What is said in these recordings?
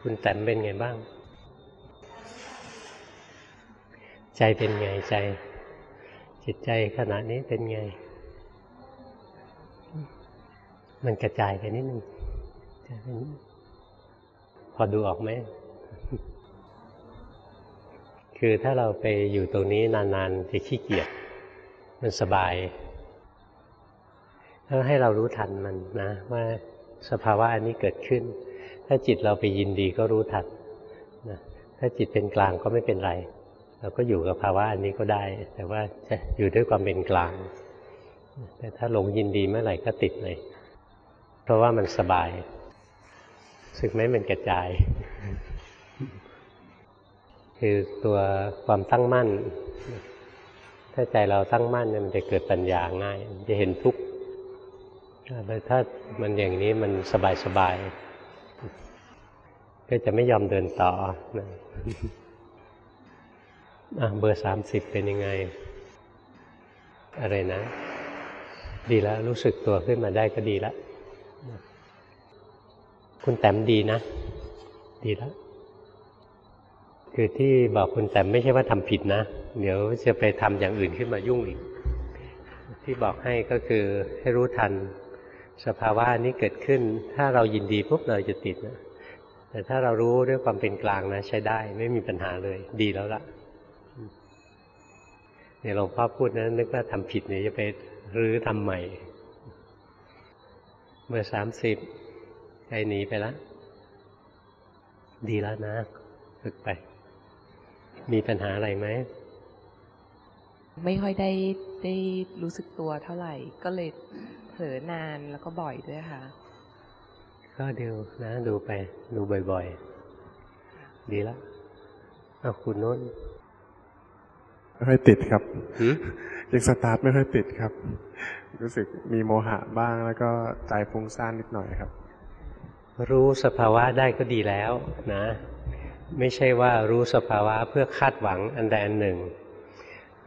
คุณแต้มเป็นไงบ้าง ใจเป็นไงใจ จิตใจขณะนี้เป็นไง มันกระจายไปนิดนึงพอดูออกไหม คือถ้าเราไปอยู่ตรงนี้นานๆ จะขี้เกียจมันสบายต้องให้เรารู้ทันมันนะ ว่าสภาวะอันนี้เกิดขึ้น ถ้าจิตเราไปยินดีก็รู้ทันนะถ้าจิตเป็นกลางก็ไม่เป็นไร เราก็อยู่กับภาวะอันนี้ก็ได้ แต่ว่าจะอยู่ด้วยความเป็นกลาง แต่ถ้าหลงยินดีเมื่อไหร่ก็ติดเลย เพราะว่ามันสบายสึกไหมมันกระจาย คือตัวความตั้งมั่น ถ้าใจเราตั้งมั่นเนี่ยมันจะเกิดปัญญาง่ายจะเห็นทุกข์ถ้ามันอย่างนี้มันสบายสบาย ก็จะไม่ยอมเดินต่อนะเบอร์สามสิบเป็นยังไง อะไรนะ ดีแล้ว รู้สึกตัวขึ้นมาได้ก็ดีแล้ว คุณแต้มดีนะ ดีแล้ว คือที่บอกคุณแต้มไม่ใช่ว่าทำผิดนะ เดี๋ยวจะไปทำอย่างอื่นขึ้นมายุ่งอีก ที่บอกให้ก็คือให้รู้ทัน สภาวะนี้เกิดขึ้น ถ้าเรายินดีปุ๊บเราจะติดนะแต่ถ้าเรารู้ด้วยความเป็นกลางนะ ใช้ได้ไม่มีปัญหาเลย ดีแล้วละเนี่ยหลวงพ่อพูดนะนึกว่าทำผิดเนี่ยจะไปรื้อทำใหม่ เมื่อสามสิบใจหนีไปแล้วดีแล้วนะ ฝึกไป มีปัญหาอะไรไหม ไม่ค่อยได้ได้รู้สึกตัวเท่าไหร่ ก็เลย ผลอนานแล้วก็บ่อยด้วยค่ะ ก็ดูนะ ดูไป ดูบ่อยๆ ดีแล้วเอาคุณโน้นไม่ค่อยติดครับยังสตาร์ทไม่ค่อยติดครับ รู้สึกมีโมหะบ้างแล้วก็ใจฟุ้งซ่านนิดหน่อยครับ รู้สภาวะได้ก็ดีแล้วนะ ไม่ใช่ว่ารู้สภาวะเพื่อคาดหวังอันใดอันหนึ่ง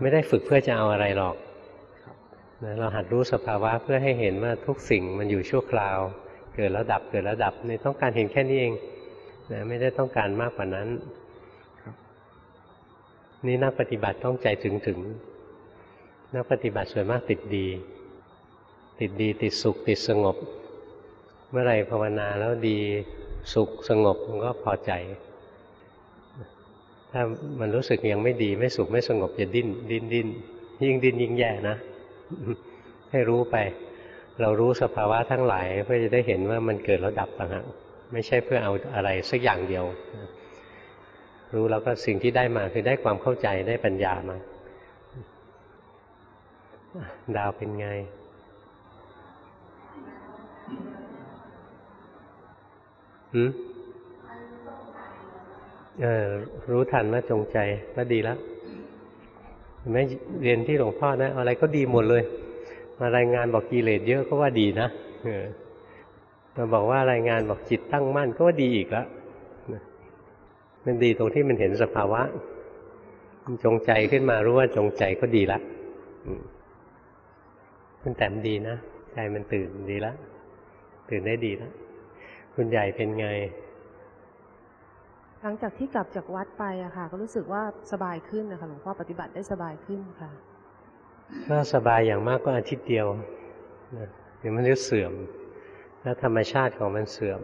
ไม่ได้ฝึกเพื่อจะเอาอะไรหรอก นะเราหัดรู้สภาวะเพื่อให้เห็นว่าทุกสิ่งมันอยู่ชั่วคราว เกิดแล้วดับเกิดแล้วดับในต้องการเห็นแค่นี้เองนะไม่ได้ต้องการมากกว่านั้นนี่นักปฏิบัติต้องใจถึงถึงนักปฏิบัติส่วนมากติดดี ติดดีติดสุขติดสงบ เมื่อไรภาวนาแล้วดีสุขสงบมันก็พอใจ ถ้ามันรู้สึกยังไม่ดีไม่สุขไม่สงบจะดิ้นดิ้นดิ้นยิ่งดิ้นยิ่งแย่นะ ให้รู้ไป เรารู้สภาวะทั้งหลายเพื่อจะได้เห็นว่ามันเกิดแล้วดับต่างหากไม่ใช่เพื่อเอาอะไรสักอย่างเดียว รู้แล้วก็สิ่งที่ได้มาคือได้ความเข้าใจได้ปัญญามา ดาวเป็นไงหืมเออรู้ทันว่าจงใจก็ดีแล้ว ไม่เรียนที่หลวงพ่อนะ อะไรก็ดีหมดเลย มารายงานบอกกิเลสเยอะก็ว่าดีนะมาบอกว่ารายงานบอกจิตตั้งมั่นก็ว่าดีอีกแล้วมันดีตรงที่มันเห็นสภาวะมันจงใจขึ้นมารู้ว่าจงใจก็ดีละมันแต่มดีนะ ใจมันตื่นดีละ ตื่นได้ดีล้วคุณใหญ่เป็นไง หลังจากที่กลับจากวัดไปอะค่ะ ก็รู้สึกว่าสบายขึ้นนะคะหลวงพ่อปฏิบัติได้สบายขึ้นค่ะก็สบายอย่างมากก็อาทิตย์เดียวเดี๋ยวมันจะเสื่อม แล้วธรรมชาติของมันเสื่อม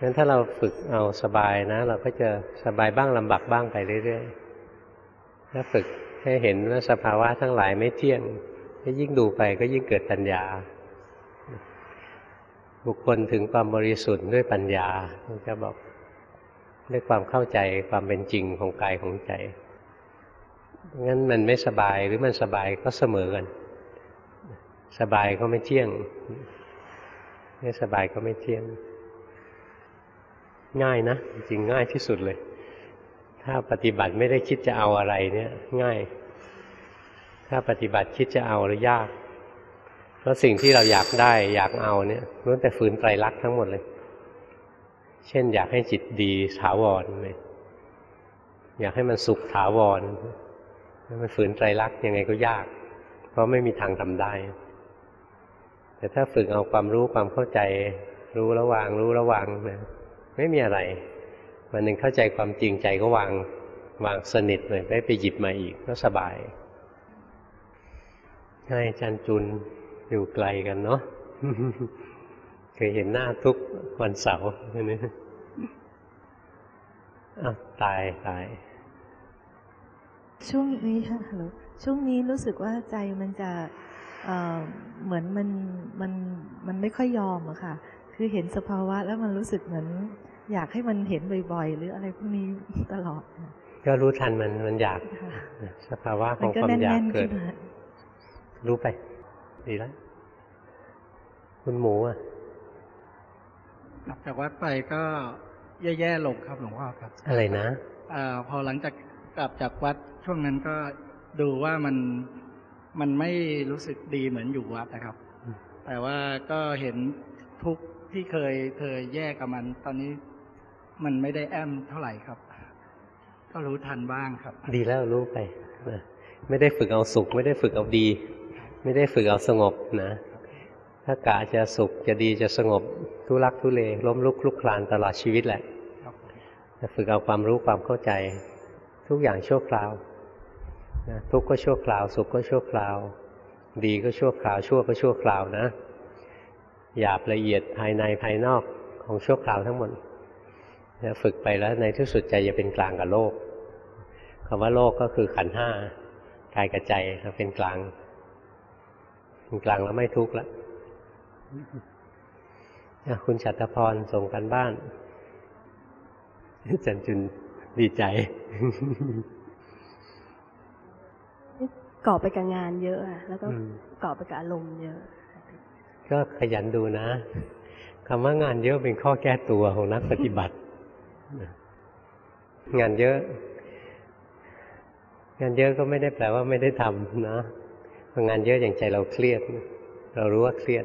งั้นถ้าเราฝึกเอาสบายนะ เราก็จะสบายบ้างลำบากบ้างไปเรื่อยๆถ้าฝึกให้เห็นว่าสภาวะทั้งหลายไม่เที่ยงยิ่งดูไปก็ยิ่งเกิดปัญญา บุคคลถึงความบริสุทธิ์ด้วยปัญญาจะบอก ด้วยความเข้าใจความเป็นจริงของกายของใจงั้นมันไม่สบายหรือมันสบายก็เสมอกัน สบายก็ไม่เที่ยง ไม่สบายก็ไม่เที่ยง ง่ายนะจริงง่ายที่สุดเลย ถ้าปฏิบัติไม่ได้คิดจะเอาอะไรเนี่ย ง่าย ถ้าปฏิบัติคิดจะเอาหรือยาก เพราะสิ่งที่เราอยากได้ อยากเอาเนี่ยล้วนแต่ฝืนไตรลักษณ์ทั้งหมดเลย เช่น อยากให้จิตดีถาวรเลยอยากให้มันสุขถาวรมันฝืนไตรลักยังไงก็ยาก เพราะไม่มีทางทำได้ แต่ถ้าฝึกเอาความรู้ความเข้าใจ รู้ระวาง รู้ระวางนะไม่มีอะไรวันหนึ่งเข้าใจความจริงใจก็วางวางสนิทเลยไม่ไปหยิบมาอีกก็สบายใช่จันจุนอยู่ไกลกันเนาะ เคยเห็นหน้าทุกวันเสาร์นี่อ้าวตายตาย ช่วงนี้ค่ะฮัลโหลช่วงนี้รู้สึกว่าใจมันจะเอ่อเหมือนมันมันมันไม่ค่อยยอมอะค่ะ คือเห็นสภาวะแล้วมันรู้สึกเหมือน อยากให้มันเห็นบ่อยๆ หรืออะไรพวกนี้ตลอดค่ะก็รู้ทันมันมันอยากค่ะสภาวะขมัอนงก็ความอยากแน่นๆเกิขึ้ดนมารู้ไป ดีแล้ว คุณหมูอะ กลับจากวัดไปก็แย่ๆลงครับหลวงพ่อครับ อะไรนะอาพอหลังจากกลับจากวัดช่วงนั้นก็ดูว่ามันมันไม่รู้สึกดีเหมือนอยู่วัดนะครับอืมแต่ว่าก็เห็นทุกข์ที่เคยเคยแยกกับมัน ตอนนี้มันไม่ได้แอมเท่าไหร่ครับ ก็รู้ทันบ้างครับ ดีแล้วรู้ไปนะไม่ได้ฝึกเอาสุข ไม่ได้ฝึกเอาดี ไม่ได้ฝึกเอาสงบนะ ถ้ากะจะสุขจะดีจะสงบทุรักทุเลล้มลุกคลุกคลานตลอดชีวิตแหละครับจะฝึกเอาความรู้ความเข้าใจ ทุกอย่างชั่วคราวนะทุกข์ก็ชั่วคราว สุขก็ชั่วคราว ดีก็ชั่วคราว ชั่วก็ชั่วคราวนะหยาบละเอียดภายในภายนอกของชั่วคราวทั้งหมดนะฝึกไปแล้วในที่สุดใจจะเป็นกลางกับโลกคำว่าโลกก็คือขันธ์ห้ากายกับใจเราเป็นกลางเป็นกลางแล้วไม่ทุกข์แล้วอะ คุณชัตรพรส่งกันบ้านอาจันจุนดีใจเกาะไปกับงานเยอะอะแล้วก็อืมเกาะไปกับอารมณ์เยอะ ก็ขยันดูนะคำว่างานเยอะเป็นข้อแก้ตัวของนักปฏิบัติ งานเยอะ งานเยอะก็ไม่ได้แปลว่าไม่ได้ทำนะพองานเยอะอย่างใจเราเครียด เรารู้ว่าเครียด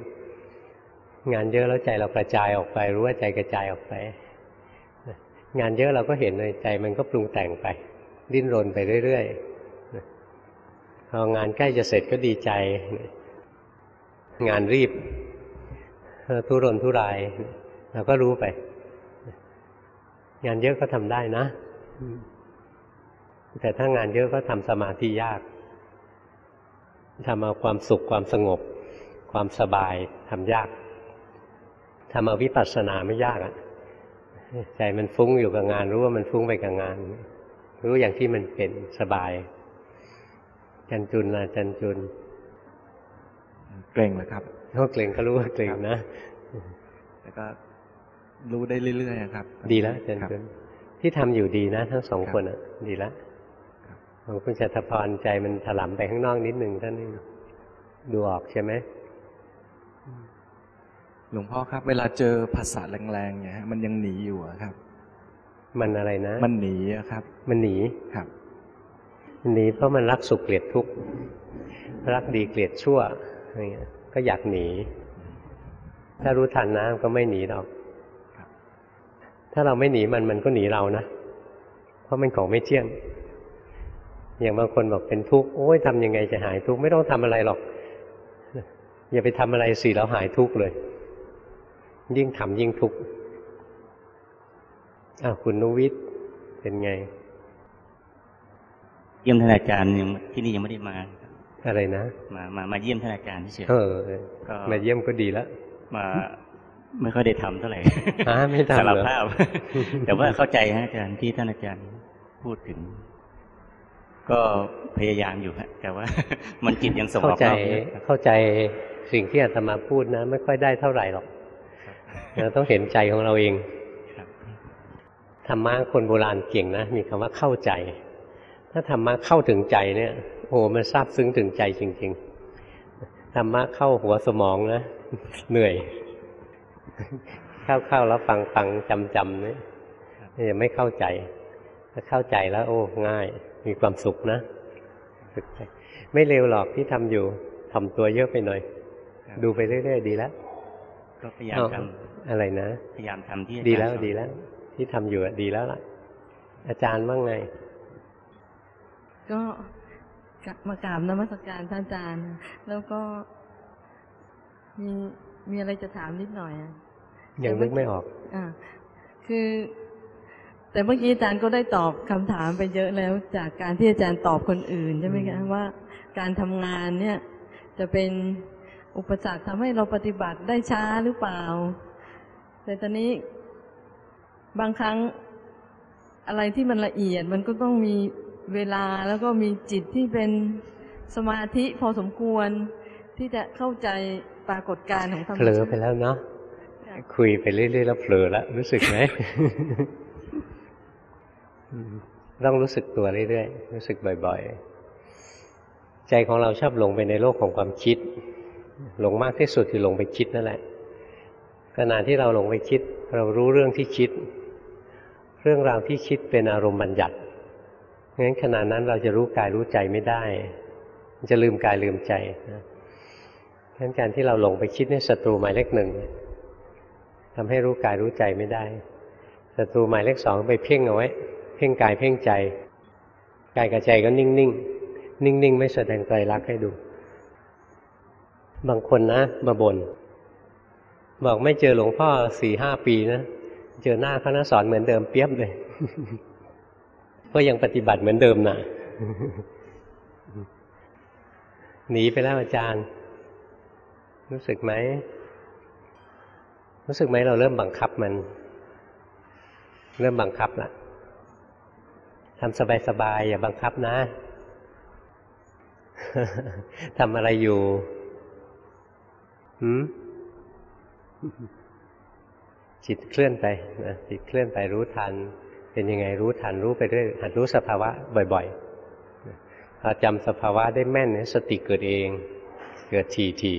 งานเยอะแล้วใจเรากระจายออกไป รู้ว่าใจกระจายออกไป งานเยอะเราก็เห็นเลยใจมันก็ปรุงแต่งไป ดิ้นรนไปเรื่อยๆพองานใกล้จะเสร็จก็ดีใจ งานรีบทุรนทุรายเราก็รู้ไป งานเยอะก็ทำได้นะ แต่ถ้างานเยอะก็ทำสมาธิยากทำเอาความสุขความสงบ ความสบายทำยาก ทำเอาวิปัสสนาไม่ยากอะใจมันฟุ้งอยู่กับงาน รู้ว่ามันฟุ้งไปกับงาน รู้อย่างที่มันเป็นสบาย จันจุนนะจันจุน เกรงเลยครับเขาเกรงก็รู้ว่าเกรงนะแล้วก็รู้ได้เรื่อยๆอะครับ ดีแล้วจันครับจุนที่ทำอยู่ดีนะ ทั้งสองครับคนอะ ดีแล้วครับของคุณชัตพรใจมันถลำไปข้างนอกนิดหนึ่งท่านนี่ดูออกใช่ไหม หลวงพ่อครับ เวลาเจอภาษาแรงๆเนี่ยฮะมันยังหนีอยู่อะครับ มันอะไรนะ มันหนีอะครับ มันหนีครับมันหนีเพราะมันรักสุขเกลียดทุกข์รักดีเกลียดชั่วอะไรเงี้ย ก็อยากหนี ถ้ารู้ทันนะก็ไม่หนีหรอกครับถ้าเราไม่หนีมันมันก็หนีเรานะเพราะมันของไม่เที่ยง อย่างบางคนบอกเป็นทุกข์โอ้ยทำยังไงจะหายทุกข์ไม่ต้องทำอะไรหรอก อย่าไปทำอะไรสิแล้วหายทุกข์เลย ยิ่งทำยิ่งทุกข์อ้าวคุณนุวิทย์เป็นไง เยี่ยมท่านอาจารย์ยังที่นี่ยังไม่ได้มา อะไรนะ มามามาเยี่ยมท่านอาจารย์เฉยเออก็มาเยี่ยมก็ดีแล้วมาไม่ค่อยได้ทำเท่าไหร่อ่าไม่ทำสารเหรอภาพ แต่ว่าเข้าใจฮะอาจารย์ที่ท่านอาจารย์พูดถึง ก็พยายามอยู่ฮะแต่ว่า มันจิตยังส่งอเข้าอกใจนอกเยอะครับเข้าใจสิ่งที่อาตมาพูดนะ ไม่ค่อยได้เท่าไหร่หรอก เราต้องเห็นใจของเราเองครับธรรมะคนโบราณเก่งนะ มีคำว่าเข้าใจ ถ้าธรรมะเข้าถึงใจเนี่ยโอ้โหมันซาบซึ้งถึงใจจริง ๆธรรมะเข้าหัวสมองนะเหนื่อย เข้าๆแล้วฟังฟังจำจำๆเนี่ยยังไม่เข้าใจ ถ้าเข้าใจแล้ว โอ้ง่าย มีความสุขนะฝึกไปไม่เร็วหรอกที่ทำอยู่ทำตัวเยอะไปหน่อยครับดูไปเรื่อยๆดีแล้ว ก็พยายามทเอาอะไรนะำพยายามทำที่อาจารย์ดีแล้วสอนดีแล้ว ที่ทำอยู่อะดีแล้วล่ะ อาจารย์ว่าไง ก็กะมากราบนมัสการท่านอาจารย์ แล้วก็มีมีอะไรจะถามนิดหน่อยอะยังนึกไม่ออก อ่าคคือ แต่เมื่อกี้อาจารย์ก็ได้ตอบคำถามไปเยอะแล้วจากการที่อาจารย์ตอบคนอื่นใช่ไหมคะว่า การทำงานเนี่ย จะเป็น อุปสรรคทำให้เราปฏิบัติได้ช้าหรือเปล่า แต่ตอนนี้บางครั้งอะไรที่มันละเอียดมันก็ต้องมีเวลาแล้วก็มีจิตที่เป็นสมาธิพอสมควร ที่จะเข้าใจปรากฏการณ์ของธรรมเผลอชาติไปแล้วเนาะคุยไปเรื่อยๆแล้วเผลอแล้วรู้สึกไหมอืมต้องรู้สึกตัวเรื่อยๆรู้สึกบ่อย ๆ ใจของเราชอบหลงไปในโลกของความคิด หลงมากที่สุดคือหลงไปคิดนั่นแหละขณะที่เราหลงไปคิด เรารู้เรื่องที่คิด เรื่องราวที่คิดเป็นอารมณ์บัญญัติงั้นขณะนั้นเราจะรู้กายรู้ใจไม่ได้ จะลืมกายลืมใจนะงั้นการที่เราหลงไปคิดนี่ศัตรูหมายเลขหนึ่งทำให้รู้กายรู้ใจไม่ได้ศัตรูหมายเลขสองไปเพ่งเอาไว้ เพ่งกายเพ่งใจกายกับใจก็นิ่งนิ่งนิ่งนิ่งๆ ไม่แสดงไตรลักษณ์ให้ดู บางคนนะมาบน่นบอกไม่เจอหลวงพ่อสี่ห้าปีนะเจอหน้าเขานะสอนเหมือนเดิมเปียบเลย ก็ยังปฏิบัติเหมือนเดิมนะหนีไปแล้วอาจารย์ รู้สึกไหม รู้สึกไหมเราเริ่มบังคับมัน เริ่มบังคับละทำสบายๆอย่าบังคับนะทำอะไรอยู่ หืมจิตเคลื่อนไปนะจิตเคลื่อนไปรู้ทัน เป็นยังไงรู้ทันรู้ไปเรื่อยหัดรู้สภาวะบ่อยๆพอจำสภาวะได้แม่นเนี่ยสติเกิดเอง เกิดทีที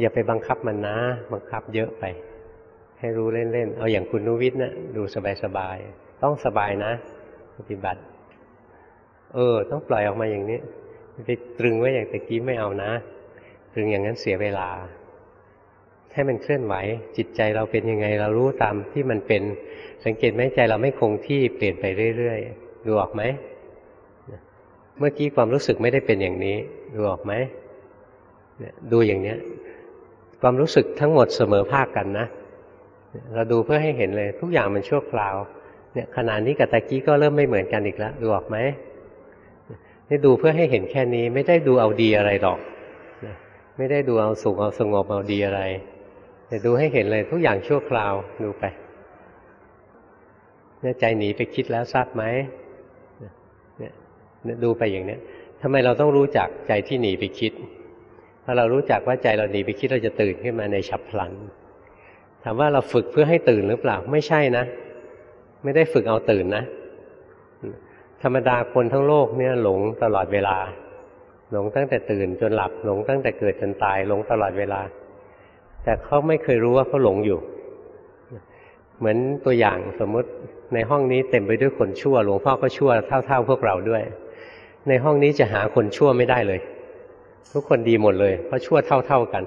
อย่าไปบังคับมันนะ บังคับเยอะไป ให้รู้เล่นๆ เอาอย่างคุณนุวิทย์นะดูสบายๆ ต้องสบายนะ ปฏิบัติ เออ ต้องปล่อยออกมาอย่างนี้ไปตรึงไว้อย่างตะกี้ไม่เอานะ ตรึงอย่างนั้นเสียเวลา ให้มันเคลื่อนไหว จิตใจเราเป็นยังไงเรารู้ตามที่มันเป็น สังเกตไหมใจเราไม่คงที่เปลี่ยนไปเรื่อยๆ ดูออกไหม เมื่อกี้ความรู้สึกไม่ได้เป็นอย่างนี้ ดูออกไหม ดูอย่างเนี้ย ความรู้สึกทั้งหมดเสมอภาคกันนะ เราดูเพื่อให้เห็นเลย ทุกอย่างมันชั่วคราว เนี่ยขณะนี้กับตะกี้ก็เริ่มไม่เหมือนกันอีกแล้ว ดูออกไหมนี่ดูเพื่อให้เห็นแค่นี้ไม่ได้ดูเอาดีอะไรหรอก ไม่ได้ดูเอาสุขเอาสงบเอาดีอะไร แต่ดูให้เห็นเลยทุกอย่างชั่วคราวดูไปเนี่ยใจหนีไปคิดแล้วทราบไหมเนี่ยดูไปอย่างเนี้ยทำไมเราต้องรู้จักใจที่หนีไปคิด ถ้าเรารู้จักว่าใจเราหนีไปคิดเราจะตื่นขึ้นมาในฉับพลัน ถามว่าเราฝึกเพื่อให้ตื่นหรือเปล่า ไม่ใช่นะ ไม่ได้ฝึกเอาตื่นนะ ธรรมดาคนทั้งโลกเนี่ยหลงตลอดเวลา หลงตั้งแต่ตื่นจนหลับหลงตั้งแต่เกิดจนตายหลงตลอดเวลา แต่เขาไม่เคยรู้ว่าเขาหลงอยู่ เหมือนตัวอย่างสมมติในห้องนี้เต็มไปด้วยคนชั่ว หลวงพ่อก็ชั่วเท่า ๆ พวกเราด้วย ในห้องนี้จะหาคนชั่วไม่ได้เลย ทุกคนดีหมดเลย เพราะชั่วเท่า ๆกัน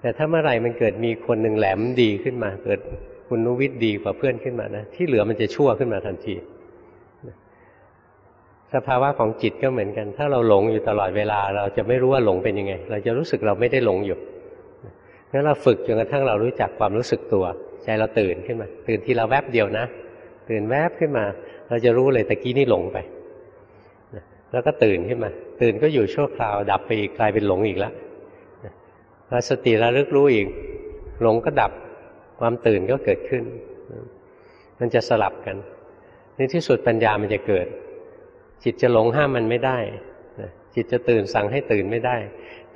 แต่ถ้าเมื่อไหร่มันเกิดมีคนหนึ่งแหลมดีขึ้นมา เกิดคุณนุวิทย์ดีกว่าเพื่อนขึ้นมานะที่เหลือมันจะชั่วขึ้นมาทันที สภาวะของจิตก็เหมือนกัน ถ้าเราหลงอยู่ตลอดเวลา เราจะไม่รู้ว่าหลงเป็นยังไง เราจะรู้สึกเราไม่ได้หลงอยู่งั้นเราฝึกจนกระทั่งเรารู้จักความรู้สึกตัว ใจเราตื่นขึ้นมา ตื่นทีละแวบเดียวนะ ตื่นแวบขึ้นมา เราจะรู้เลยตะกี้นี่หลงไป แล้วก็ตื่นขึ้นมา ตื่นก็อยู่ชั่วคราว ดับไปอีกกลายเป็นหลงอีกแล้วพอสติระลึกรู้อีก หลงก็ดับ ความตื่นก็เกิดขึ้น มันจะสลับกัน ในที่สุดปัญญามันจะเกิด จิตจะหลงห้ามมันไม่ได้จิตจะตื่นสั่งให้ตื่นไม่ได้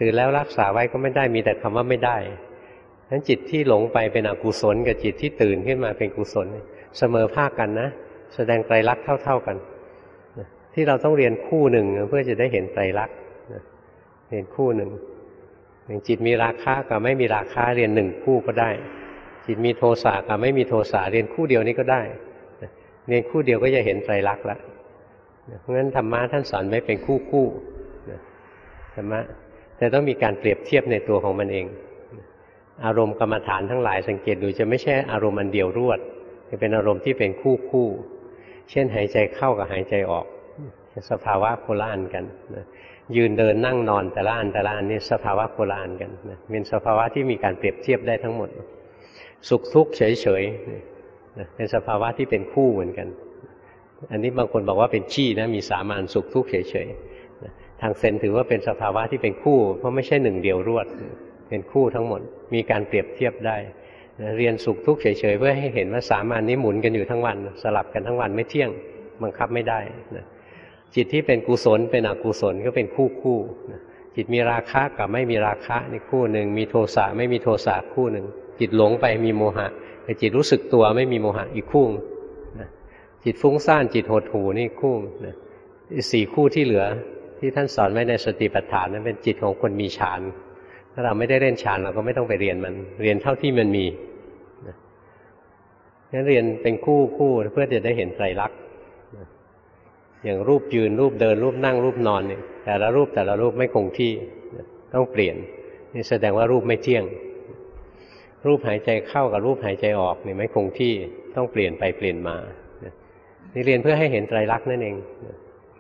ตื่นแล้วรักษาไว้ก็ไม่ได้มีแต่คำว่าไม่ได้นั้นจิตที่หลงไปเป็นอกุศล กับจิตที่ตื่นขึ้นมาเป็นกุศล เสมอภาคกันนะ แสดงไตรลักษณ์เท่า ๆกันที่เราต้องเรียนคู่หนึ่งเพื่อจะได้เห็นไตรลักษณ์เรียนคู่หนึ่งอย่างจิตมีราคะกับไม่มีราคะเรียนหนึ่งคู่ก็ได้ จิตมีโทสะกับไม่มีโทสะเรียนคู่เดียวนี้ก็ได้ เรียนคู่เดียวก็จะเห็นไตรลักษณ์ละ เพราะงั้นธรรมะท่านสอนไม่เป็นคู่คู่ธรรมะแต่ต้องมีการเปรียบเทียบในตัวของมันเอง อารมณ์กรรมฐานทั้งหลายสังเกตดูจะไม่ใช่อารมณ์อันเดียวรวดจะเป็นอารมณ์ที่เป็นคู่คู่ เช่นหายใจเข้ากับหายใจออก สภาวะโคละอันกันนะยืนเดินนั่งนอนแต่ละอันแต่ละอันนี่สภาวะโคละอันกันนะเป็นสภาวะที่มีการเปรียบเทียบได้ทั้งหมด สุขทุกข์เฉยๆเป็นสภาวะที่เป็นคู่เหมือนกัน อันนี้บางคนบอกว่าเป็นขี้นะมีสามานสุขทุกข์เฉยๆทางเซนถือว่าเป็นสภาวะที่เป็นคู่ เพราะไม่ใช่หนึ่งเดียวรวด เป็นคู่ทั้งหมด มีการเปรียบเทียบได้ เรียนสุขทุกข์เฉยๆเพื่อให้เห็นว่าสามานนี้หมุนกันอยู่ทั้งวัน สลับกันทั้งวันไม่เที่ยงบังคับไม่ได้นะจิตที่เป็นกุศลเป็นอกุศลก็เป็นคู่คู่นะจิตมีราคะกับไม่มีราคะนี่คู่หนึ่งมีโทสะไม่มีโทสะคู่หนึ่งจิตหลงไปมีโมหะแต่จิตรู้สึกตัวไม่มีโมหะอีกคู่ จิตฟุ้งซ่านจิตหดหูนี่คู่นะสี่คู่ที่เหลือที่ท่านสอนไว้ในสติปัฏฐานนั้นเป็นจิตของคนมีฌานถ้าเราไม่ได้เล่นฌานเราก็ไม่ต้องไปเรียนมัน เรียนเท่าที่มันมีนั้นเรียนเป็นคู่คู่เพื่อจะได้เห็นไตรลักษณ์อย่างรูปยืนรูปเดินรูปนั่งรูปนอนเนี่ยแต่ละรูปแต่ละรูปไม่คงที่ต้องเปลี่ยนนี่แสดงว่ารูปไม่เที่ยง รูปหายใจเข้ากับรูปหายใจออกนี่ไม่คงที่ต้องเปลี่ยนไปเปลี่ยนมา นี่เรียนเพื่อให้เห็นไตรลักษณ์นั่นเอง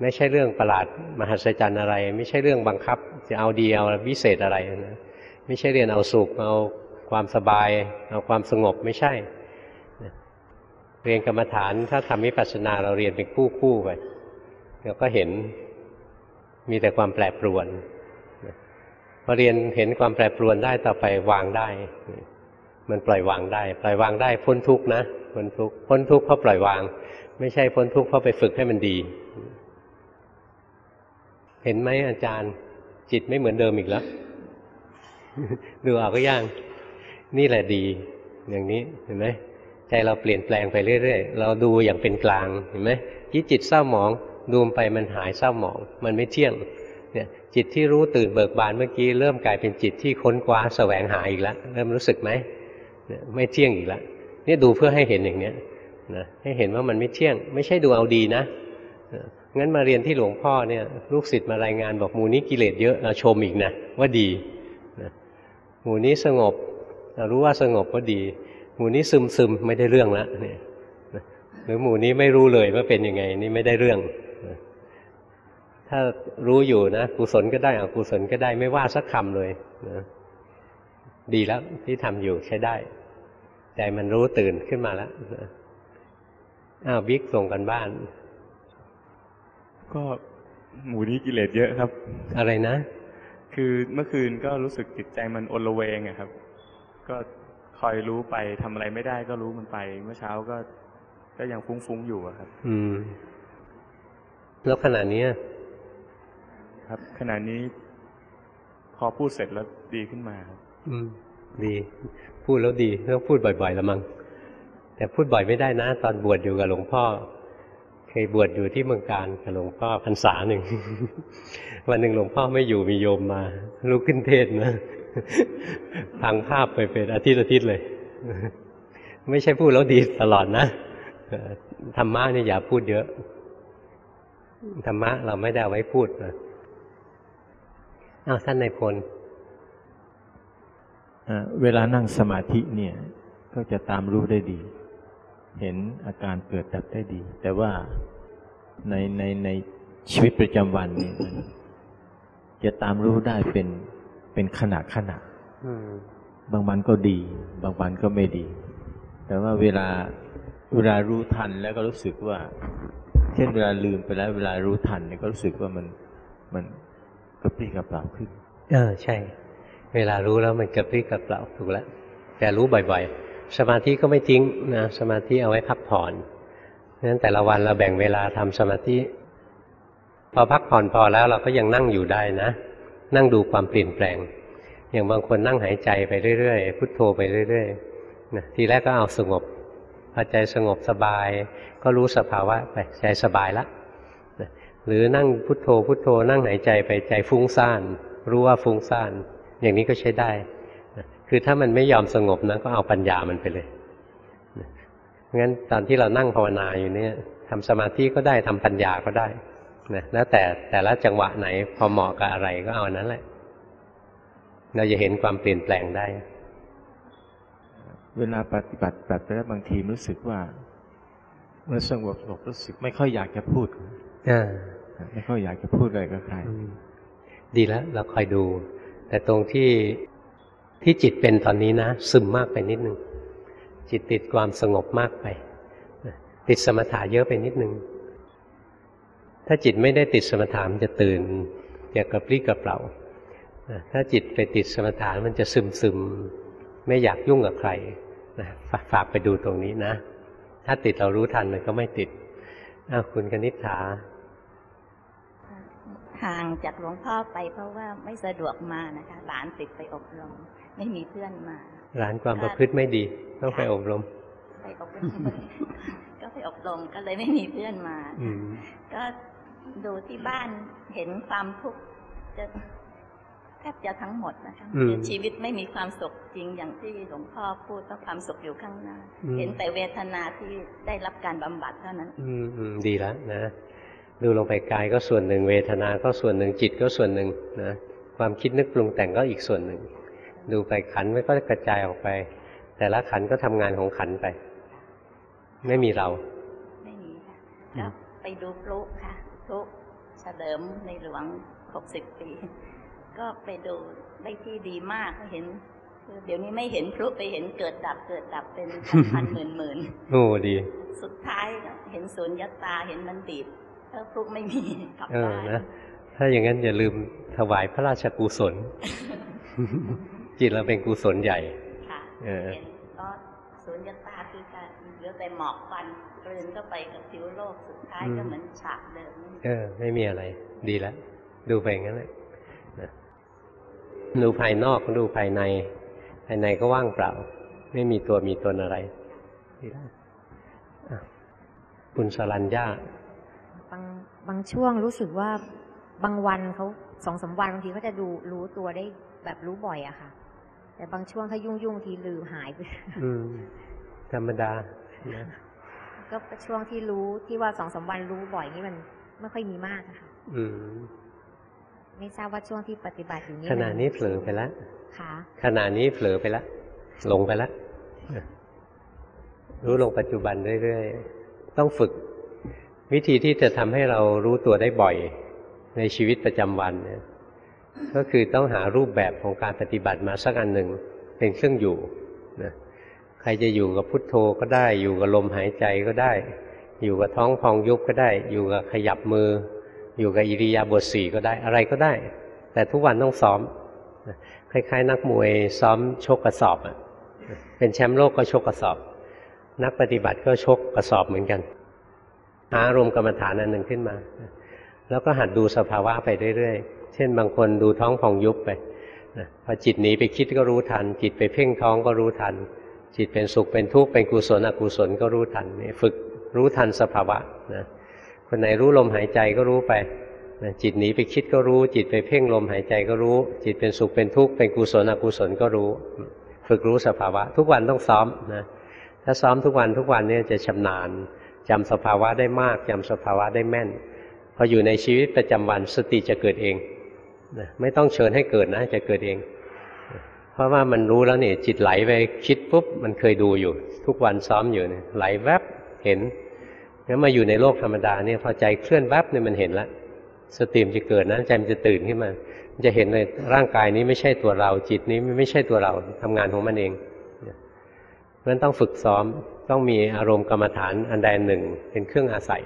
ไม่ใช่เรื่องประหลาดมหัศจรรย์อะไร ไม่ใช่เรื่องบังคับ จะเอาดีเอาวิเศษอะไรนะไม่ใช่เรียนเอาสุขเอาความสบาย เอาความสงบไม่ใช่เรียนกรรมฐานถ้าทำวิปัสสนาเราเรียนเป็นคู่คู่ไปเราก็เห็นมีแต่ความแปรปรวนพอเรียนเห็นความแปรปรวนได้ต่อไปวางได้ มันปล่อยวางได้ ปล่อยวางได้พ้นทุกนะพ้นทุกพ้นทุกเพราะปล่อยวาง ไม่ใช่พ้นทุกเพราะไปฝึกให้มันดี เห็นไหมอาจารย์ จิตไม่เหมือนเดิมอีกแล้ว ดูเอาก็ย่าง นี่แหละดี อย่างนี้เห็นไหมใจเราเปลี่ยนแปลงไปเรื่อยๆ เราดูอย่างเป็นกลางเห็นไหมยิ่จิตเศร้าหมองดูไปมันหายเศร้าหมอง มันไม่เที่ยงเนี่ยจิตที่รู้ตื่นเบิกบานเมื่อกี้เริ่มกลายเป็นจิตที่ค้นคว้าแสวงหาอีกแล้ว เริ่มรู้สึกไหม ไม่เที่ยงอีกแล้วนี่ดูเพื่อให้เห็นอย่างเนี้ยนะให้เห็นว่ามันไม่เที่ยง ไม่ใช่ดูเอาดีนะงั้นมาเรียนที่หลวงพ่อเนี่ย ลูกศิษย์มารายงานบอกหมู่นี้กิเลสเยอะเราชมอีกนะว่าดีนะหมู่นี้สงบเรารู้ว่าสงบก็ดี หมู่นี้ซึมซึมไม่ได้เรื่องล้วเนี่ยหรือหมู่นี้ไม่รู้เลยว่าเป็นยังไงนี่ไม่ได้เรื่องถ้ารู้อยู่นะกุศลก็ได้อกุศลก็ได้ไม่ว่าสักคำเลยนะดีแล้วที่ทำอยู่ใช้ได้ ใจมันรู้ตื่นขึ้นมาแล้วอ้าวบิ๊กส่งกันบ้าน ก็หมู่นี้กิเลสเยอะครับ อะไรนะ คือเมื่อคืนก็รู้สึกจิตใจมันอนละเวงอะครับ ก็คอยรู้ไปทำอะไรไม่ได้ก็รู้มันไป เมื่อเช้าก็ ก็ยังฟุ้งๆอยู่ครับ อืม แล้วขณะนี้ครับขณะนี้พอพูดเสร็จแล้วดีขึ้นมาครับ อืม ดี พูดแล้วดีต้องพูดบ่อยๆละมั้งแต่พูดบ่อยไม่ได้นะ ตอนบวชอยู่กับหลวงพ่อ เคยบวชอยู่ที่เมืองการกับหลวงพ่อพรรษาหนึ่ง วันหนึ่งหลวงพ่อไม่อยู่มีโยมมาลุกขึ้นเทศนะพังภาพไปเป็นอาทิตย์อาทิตย์เลย ไม่ใช่พูดแล้วดีตลอดนะธรรมะนี่อย่าพูดเยอะธรรมะเราไม่ได้ไว้พูดนะอ้าวท่านในพล เวลานั่งสมาธิเนี่ย ก็จะตามรู้ได้ดี เห็นอาการเกิดดับได้ดี แต่ว่าในในในชีวิตประจำวันนี่มันจะตามรู้ได้เป็นเป็นขณะขณะบางวันก็ดี บางวันก็ไม่ดี แต่ว่าเวลาเวลารู้ทันแล้วก็รู้สึกว่า เช่นเวลาลืมไปแล้ว เวลารู้ทันเนี่ยก็รู้สึกว่ามันมันกระปรี้กระเปร่าขึ้น เออใช่ เวลารู้แล้วมันกระปรี้กระเปร่าถูกแล้วแต่รู้บ่อยๆ สมาธิก็ไม่ทิ้งนะสมาธิเอาไว้พักผ่อนนั้นแต่ละวันเราแบ่งเวลาทำสมาธิ พอพักผ่อนพอแล้วเราก็ยังนั่งอยู่ได้นะ นั่งดูความเปลี่ยนแปลง อย่างบางคนนั่งหายใจไปเรื่อยๆพุทโธไปเรื่อยๆนะทีแรกก็เอาสงบพอใจสงบสบาย ก็รู้สภาวะไปใจสบายละหรือนั่งพุทโธพุทโธ นั่งหายใจไปใจฟุ้งซ่าน รู้ว่าฟุ้งซ่าน อย่างนี้ก็ใช้ได้ คือถ้ามันไม่ยอมสงบนะก็เอาปัญญามันไปเลยงั้นตอนที่เรานั่งภาวนาอยู่เนี่ยทำสมาธิก็ได้ทำปัญญาก็ได้นะแล้วแต่แต่ละจังหวะไหนพอเหมาะกับอะไรก็เอานั้นแหละ เราจะเห็นความเปลี่ยนแปลงได้ เวลาปฏิบัติแบบแล้วบางทีรู้สึกว่าเมื่อสงบสงบรู้สึกไม่ค่อยอยากจะพูดอไม่ค่อยอยากจะพูดอะไรกับใครดีแล้วเราคอยดู แต่ตรงที่ที่จิตเป็นตอนนี้นะ ซึมมากไปนิดนึง จิตติดความสงบมากไป ติดสมถะเยอะไปนิดนึง ถ้าจิตไม่ได้ติดสมถะมันจะตื่นจะกระปรี้กระเปร่าถ้าจิตไปติดสมถะมันจะซึมซึมไม่อยากยุ่งกับใครนะฝากไปดูตรงนี้นะ ถ้าติดเรารู้ทันมันก็ไม่ติดอ้าวคุณกนิษฐา ห่างจากหลวงพ่อไปเพราะว่าไม่สะดวกมานะคะ หลานติดไปอบรม ไม่มีเพื่อนมา หลานความประพฤติไม่ดีต้องไปอบรม ไปอบรม ก็ไปอบรมก็เลยไม่มีเพื่อนมาก็ดูที่บ้านเห็นความทุกข์จะแทบจะทั้งหมดนะคะคือชีวิตไม่มีความสุขจริงอย่างที่หลวงพ่อพูดว่าความสุขอยู่ข้างหน้า เห็นแต่เวทนาที่ได้รับการบำบัดเท่านั้น อืมอืมดีแล้วนะ ดูลงไปกายก็ส่วนหนึ่ง เวทนาก็ส่วนหนึ่งจิตก็ส่วนหนึ่งนะความคิดนึกปรุงแต่งก็อีกส่วนหนึ่ง ดูไปขันไม่ก็กระจายออกไป แต่ละขันก็ทำงานของขันไป ไม่มีเรา ไม่มีค่ะก็ไปดูพลุค่ะพลุเฉลิมในหลวงหกสิบปี ก็ไปดูได้ที่ดีมากเห็นเดี๋ยวนี้ไม่เห็นพลุไปเห็นเกิดดับเกิดดับเป็นพันหมื่นหมื่นโอ้ดี สุดท้ายเห็นสุญญตาเห็นมันดีด ถ้าพลุไม่มีกลับเออบ้านนะถ้าอย่างนั้นอย่าลืมถวายพระราชกุศล จิตเราเป็นกุศลใหญ่ค่ะเออเห็นก็สุญญตาคือการเหลือแต่หมอกควันกลืนก็ไปกับผิวโลกสุดท้ายก็เหมือนฉากเดิมเออ ไม่มีอะไร ดีแล้วดูไปอย่างนั้นแหละนะดูภายนอกก็ดูภายใน ภายในก็ว่างเปล่า ไม่มีตัวมีตนอะไรดีแล้วอะคุณสรัญญาบาง บางช่วงรู้สึกว่าบางวันเขาสองสามวันบางทีเขาจะดูรู้ตัวได้แบบรู้บ่อยอะค่ะ แต่บางช่วงถ้ายุ่งยุ่งๆทีลืมหายไปอืมธรรมดานะก็ช่วงที่รู้ที่ว่าสองสามวันรู้บ่อยนี่มันไม่ค่อยมีมากอะค่ะ อืมไม่ทราบว่าช่วงที่ปฏิบัติอยู่นี่ขณะนี้เผลอไปแล้วค่ะขณะนี้เผลอไปแล้วหลงไปแล้วรู้ลงปัจจุบันเรื่อยๆต้องฝึก วิธีที่จะทำให้เรารู้ตัวได้บ่อยในชีวิตประจำวันเนี่ยก็คือต้องหารูปแบบของการปฏิบัติมาสักอันหนึ่งเป็นเครื่องอยู่นะใครจะอยู่กับพุทโธก็ได้ อยู่กับลมหายใจก็ได้ อยู่กับท้องพองยุบก็ได้ อยู่กับขยับมือ อยู่กับอิริยาบถสี่ก็ได้อะไรก็ได้ แต่ทุกวันต้องซ้อมคล้ายๆ นักมวยซ้อมชกกระสอบอะเป็นแชมป์โลกก็ชกกระสอบ นักปฏิบัติก็ชกกระสอบเหมือนกัน หาอารมณ์กรรมฐานอันหนึ่งขึ้นมา แล้วก็หัดดูสภาวะไปเรื่อยๆ เช่นบางคนดูท้องพองยุบไปพอจิตหนีไปคิดก็รู้ทัน จิตไปเพ่งท้องก็รู้ทัน จิตเป็นสุขเป็นทุกข์เป็นกุศลอกุศลก็รู้ทันนี่ฝึกรู้ทันสภาวะนะคนไหนรู้ลมหายใจก็รู้ไปจิตหนีไปคิดก็รู้ จิตไปเพ่งลมหายใจก็รู้ จิตเป็นสุขเป็นทุกข์เป็นกุศลอกุศลก็รู้ ฝึกรู้สภาวะ ทุกวันต้องซ้อมนะถ้าซ้อมทุกวันทุกวันเนี่ยจะชำนาญ จำสภาวะได้มากจำสภาวะได้แม่น พออยู่ในชีวิตประจำวันสติจะเกิดเองนะไม่ต้องเชิญให้เกิดนะจะเกิดเอง เพราะว่ามันรู้แล้วเนี่ยจิตไหลไปคิดปุ๊บมันเคยดูอยู่ ทุกวันซ้อมอยู่เนี่ยไหลแวบเห็นงั้นมาอยู่ในโลกธรรมดาเนี่ยพอใจเคลื่อนแวบเนี่ยมันเห็นแล้วสติมจะเกิดนะใจมันจะตื่นขึ้นมามันจะเห็นเลยร่างกายนี้ไม่ใช่ตัวเราจิตนี้ไม่ใช่ตัวเราทำงานของมันเองเพราะฉะนั้นต้องฝึกซ้อม ต้องมีอารมณ์กรรมฐานอันใดหนึ่ง เป็นเครื่องอาศัย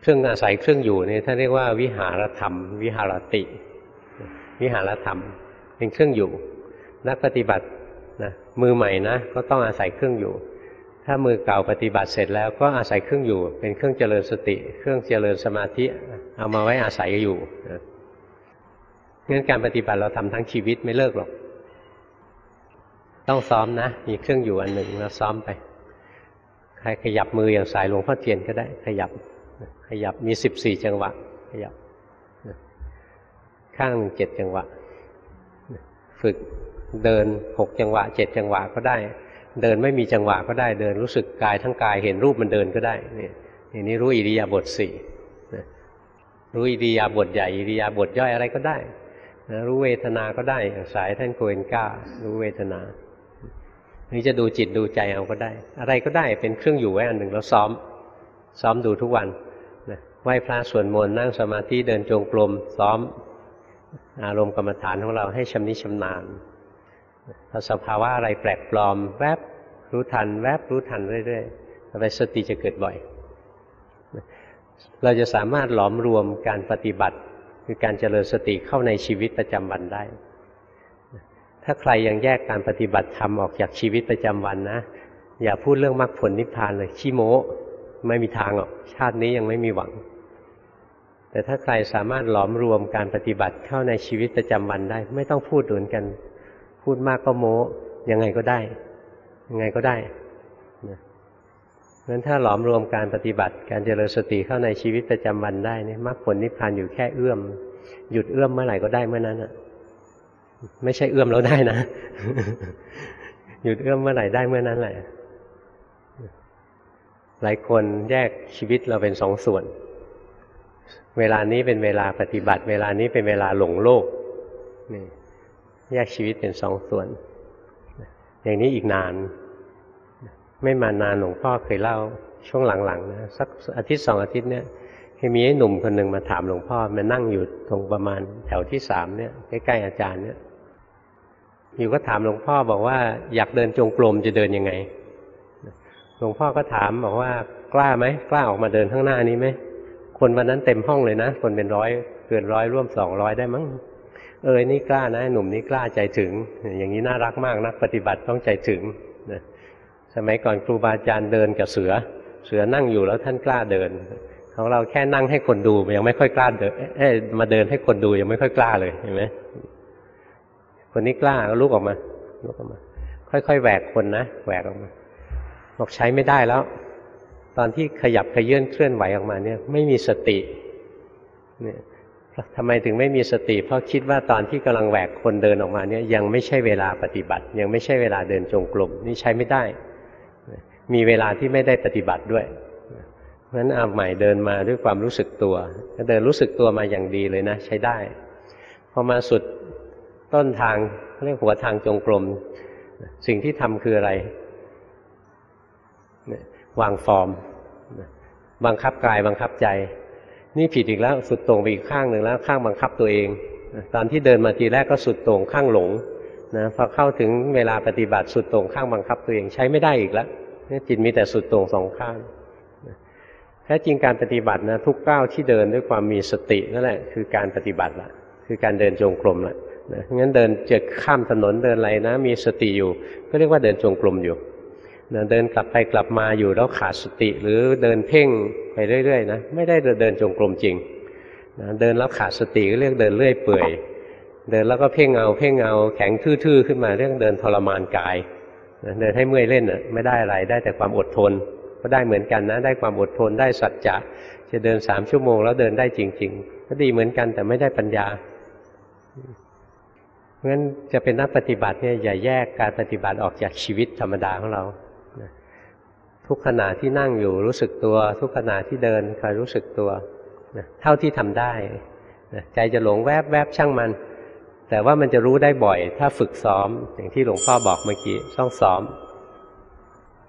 เครื่องอาศัยเครื่องอยู่นี่ท่านเรียกว่าวิหารธรรม วิหารติ วิหารธรรม เป็นเครื่องอยู่ นักปฏิบัตินะมือใหม่นะก็ต้องอาศัยเครื่องอยู่ ถ้ามือเก่าปฏิบัติเสร็จแล้วก็อาศัยเครื่องอยู่ เป็นเครื่องเจริญสติ เครื่องเจริญสมาธิเอามาไว้อาศัยอยู่นะงั้นการปฏิบัติเราทำทั้งชีวิตไม่เลิกหรอก ต้องซ้อมนะ มีเครื่องอยู่อันหนึ่งเราซ้อมไป ใครขยับมืออย่างสายหลวงพ่อเทียนก็ได้ ขยับ ขยับมีสิบสี่จังหวะ ขยับ ข้างหนึ่งเจ็ดจังหวะ ฝึกเดินหกจังหวะเจ็ดจังหวะก็ได้ เดินไม่มีจังหวะก็ได้ เดินรู้สึกกายทั้งกายเห็นรูปมันเดินก็ได้เนี่ยอย่างนี้รู้อิริยาบถสี่รู้อิริยาบถใหญ่อิริยาบถย่อยอะไรก็ได้นะรู้เวทนาก็ได้สายท่านโกเอนก้า รู้เวทนา นี่จะดูจิตดูใจเอาก็ได้ อะไรก็ได้เป็นเครื่องอยู่ไว้อันหนึ่งแล้วซ้อม ซ้อมดูทุกวันนะไหว้พระสวดมนต์นั่งสมาธิเดินจงกรมซ้อมอารมณ์กรรมฐานของเราให้ชำนิชำนาญพอสภาวะอะไรแปลกปลอม แวบรู้ทัน แวบรู้ทันเรื่อยๆต่อไปสติจะเกิดบ่อย เราจะสามารถหลอมรวมการปฏิบัติ คือการเจริญสติเข้าในชีวิตประจำวันได้ ถ้าใครยังแยกการปฏิบัติธรรมออกจากชีวิตประจำวันนะ อย่าพูดเรื่องมรรคผลนิพพานเลยขี้โม้ไม่มีทางหรอกชาตินี้ยังไม่มีหวัง แต่ถ้าใครสามารถหลอมรวมการปฏิบัติเข้าในชีวิตประจำวันได้ ไม่ต้องพูดเหมือนกัน พูดมากก็โม้ยังไงก็ได้ ยังไงก็ได้นะงั้นถ้าหลอมรวมการปฏิบัติการเจริญสติเข้าในชีวิตประจำวันได้เนี่ยมรรคผลนิพพานอยู่แค่เอื้อม หยุดเอื้อมเมื่อไหร่ก็ได้เมื่อนั้นอะ ไม่ใช่เอื้อมแล้วได้นะหยุดเอื้อมเมื่อไหร่ได้เมื่อนั้นแหละหลายคนแยกชีวิตเราเป็นสองส่วน เวลานี้เป็นเวลาปฏิบัติ เวลานี้เป็นเวลาหลงโลกนี่แยกชีวิตเป็นสองส่วน อย่างนี้อีกนาน ไม่มานานหลวงพ่อเคยเล่าช่วงหลังๆนะสักอาทิตย์สองอาทิตย์เนี่ยมีไอ้หนุ่มคนหนึ่งมาถามหลวงพ่อมานั่งอยู่ตรงประมาณแถวที่สามเนี่ยใกล้ๆอาจารย์เนี่ย อยู่ก็ถามหลวงพ่อบอกว่าอยากเดินจงกรมจะเดินยังไง หลวงพ่อก็ถามบอกว่ากล้าไหมกล้าออกมาเดินข้างหน้านี้ไหมคนวันนั้นเต็มห้องเลยนะ คนเป็นร้อยเกินร้อยร่วมสองร้อยได้มั้งเออนี่กล้านะ หนุ่มนี่กล้าใจถึง อย่างนี้น่ารักมากนักปฏิบัติต้องใจถึงนะสมัยก่อนครูบาอาจารย์เดินกับเสือ เสือนั่งอยู่แล้วท่านกล้าเดินของเราแค่นั่งให้คนดูยังไม่ค่อยกล้าเดินเอ้มาเดินให้คนดูยังไม่ค่อยกล้าเลยเห็นไหม คนนี้กล้าก็ลุกออกมาลุกออกมา ค่อยๆแหวกคนนะแหวกออกมาบอกใช้ไม่ได้แล้ว ตอนที่ขยับขยื่นเคลื่อนไหวออกมาเนี่ย ไม่มีสติ เนี่ยทำไมถึงไม่มีสติ เพราะคิดว่าตอนที่กำลังแหวกคนเดินออกมาเนี่ย ยังไม่ใช่เวลาปฏิบัติ ยังไม่ใช่เวลาเดินจงกรมนี่ใช้ไม่ได้ มีเวลาที่ไม่ได้ปฏิบัติด้วยเพราะฉะนั้นเอาใหม่เดินมาด้วยความรู้สึกตัวก็เดินรู้สึกตัวมาอย่างดีเลยนะ ใช้ได้พอมาสุด ต้นทางเรียกหัวทางจงกรม สิ่งที่ทำคืออะไร วางฟอร์ม บังคับกายบังคับใจ นี่ผิดอีกแล้วสุดตรงไปอีกข้างหนึ่งแล้วข้างบังคับตัวเอง ตอนที่เดินมาทีแรกก็สุดตรงข้างหลงนะพอเข้าถึงเวลาปฏิบัติสุดตรงข้างบังคับตัวเองใช้ไม่ได้อีกแล้วจิตมีแต่สุดตรงสองข้างแท้จริงการปฏิบัตินะทุกก้าวที่เดินด้วยความมีสตินั่นแหละคือการปฏิบัติละคือการเดินจงกรมละ นะงั้นเดินจะข้ามถนนเดินอะไรนะ มีสติอยู่ ก็เรียกว่าเดินจงกรมอยู่เดินกลับไปกลับมาอยู่แล้วขาดสติ หรือเดินเพ่งไปเรื่อยๆนะไม่ได้เดินจงกรมจริงนะเดินแล้วขาดสติก็เรียกเดินเรื่อยเปื่อย เดินแล้วก็เพ่งเอาเพ่งเอาแข็งทื่อๆขึ้นมาเรียกเดินทรมานกายเดินให้เมื่อยเล่นอะไม่ได้อะไรได้แต่ความอดทน ก็ได้เหมือนกันนะได้ความอดทนได้สัจจะจะเดินสามชั่วโมงแล้วเดินได้จริง ๆ ก็ดีเหมือนกันแต่ไม่ได้ปัญญา ราะฉะนั้นจะเป็นนักปฏิบัติเนี่ยอย่าแยกการปฏิบัติออกจากชีวิตธรรมดาของเราทุกขณะที่นั่งอยู่รู้สึกตัว ทุกขณะที่เดินคอยรู้สึกตัวนะเท่าที่ทำได้นะใจจะหลงแวบแวบช่างมัน แต่ว่ามันจะรู้ได้บ่อย ถ้าฝึกซ้อม อย่างที่หลวงพ่อบอกเมื่อกี้ต้องซ้อม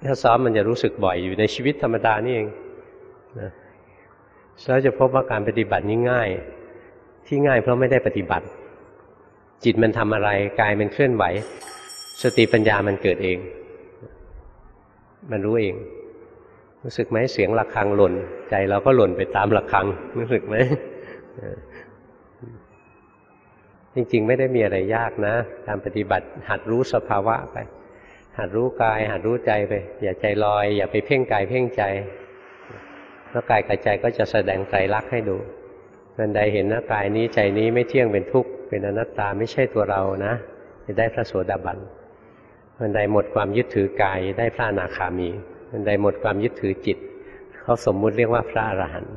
ถ้าซ้อมมันจะรู้สึกบ่อยอยู่ในชีวิตธรรมดานี่เองนะแล้วจะพบว่าการปฏิบัตินี้ง่าย ที่ง่ายเพราะไม่ได้ปฏิบัติ จิตมันทำอะไรกายมันเคลื่อนไหว สติปัญญามันเกิดเอง มันรู้เอง รู้สึกไหมเสียงะระฆังหล่น ใจเราก็หล่นไปตามะระฆัง รู้สึกไหมจริงๆ ไม่ได้มีอะไรยากนะ การปฏิบัติหัดรู้สภาวะไป หัดรู้กาย หัดรู้ใจไป อย่าใจลอย อย่าไปเพ่งกายเพ่งใจ แล้วกายกับใจก็จะแสดงใจรักให้ดูมันใดเห็นนะกายนี้ใจนี้ไม่เที่ยงเป็นทุกข์เป็นอนัตตาไม่ใช่ตัวเรานะ จะได้พระโสดาบันมันใดหมดความยึดถือกายได้พระอนาคามีมันใดหมดความยึดถือจิต เขาสมมุติเรียกว่าพระอรหันต์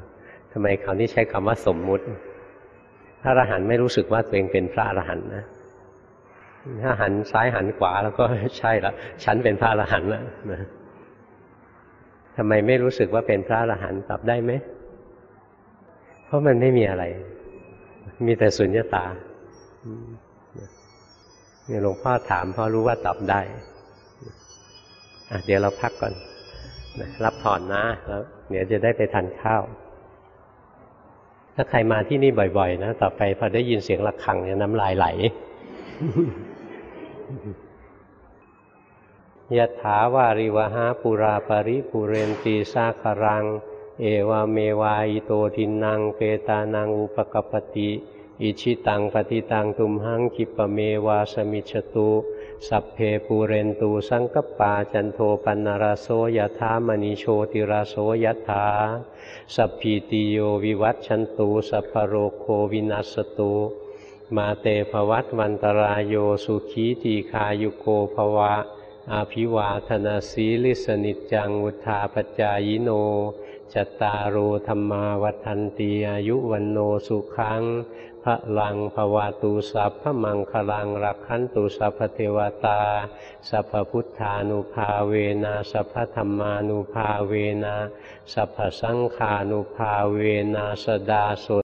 ทำไมเขาวนี่ใช้คำว่าสมมุติ พระอรหันต์ไม่รู้สึกว่าตัวเองเป็นพระอรหันต์นะถ้าหันซ้ายหันขวาแล้วก็ใช่ละฉันเป็นพระอรหันต์แล้วนะทำไมไม่รู้สึกว่าเป็นพระอรหันต์ตอบได้ไหม เพราะมันไม่มีอะไร มีแต่สุญญตา เนี่ยหลวงพ่อถามพ่อรู้ว่าตอบได้อะเดี๋ยวเราพักก่อนรับผ่อนนะแล้วเดี๋ยวจะได้ไปทานข้าว ถ้าใครมาที่นี่บ่อย ๆ นะต่อไปพอได้ยินเสียงะระฆังเนี่ยน้ำลายไหลยถาวาริวหาปุราปริปุเรนตีสาคารัง เอวเมวาอิโตทินังเปตานังอุปกปติ อิชิตังปฏิตังตุมหังคิปเมวาสมิชตุสัพเพปูเรนตูสังกปาจันโทปันนารโสยถามณีโชติราโสยถาสัพพีติโยวิวัตชันตูสัพพโรโควินัสตุมาเตภวัตวันตรายโยสุขีตีคายุโกภวะ อาภิวาธนาสีลิสนิจจังวุธาปจายโนจตารโอธรรมาวัฏันตีอายุวันโนสุขัง ลังภวาตูสัพพมังคลังรักขันตุสัพพเทวตา สัพพพุทธานุภาเวนะสัพพธรรมานุภาเวนะสัพพสังขานุภาเวนะสดาโส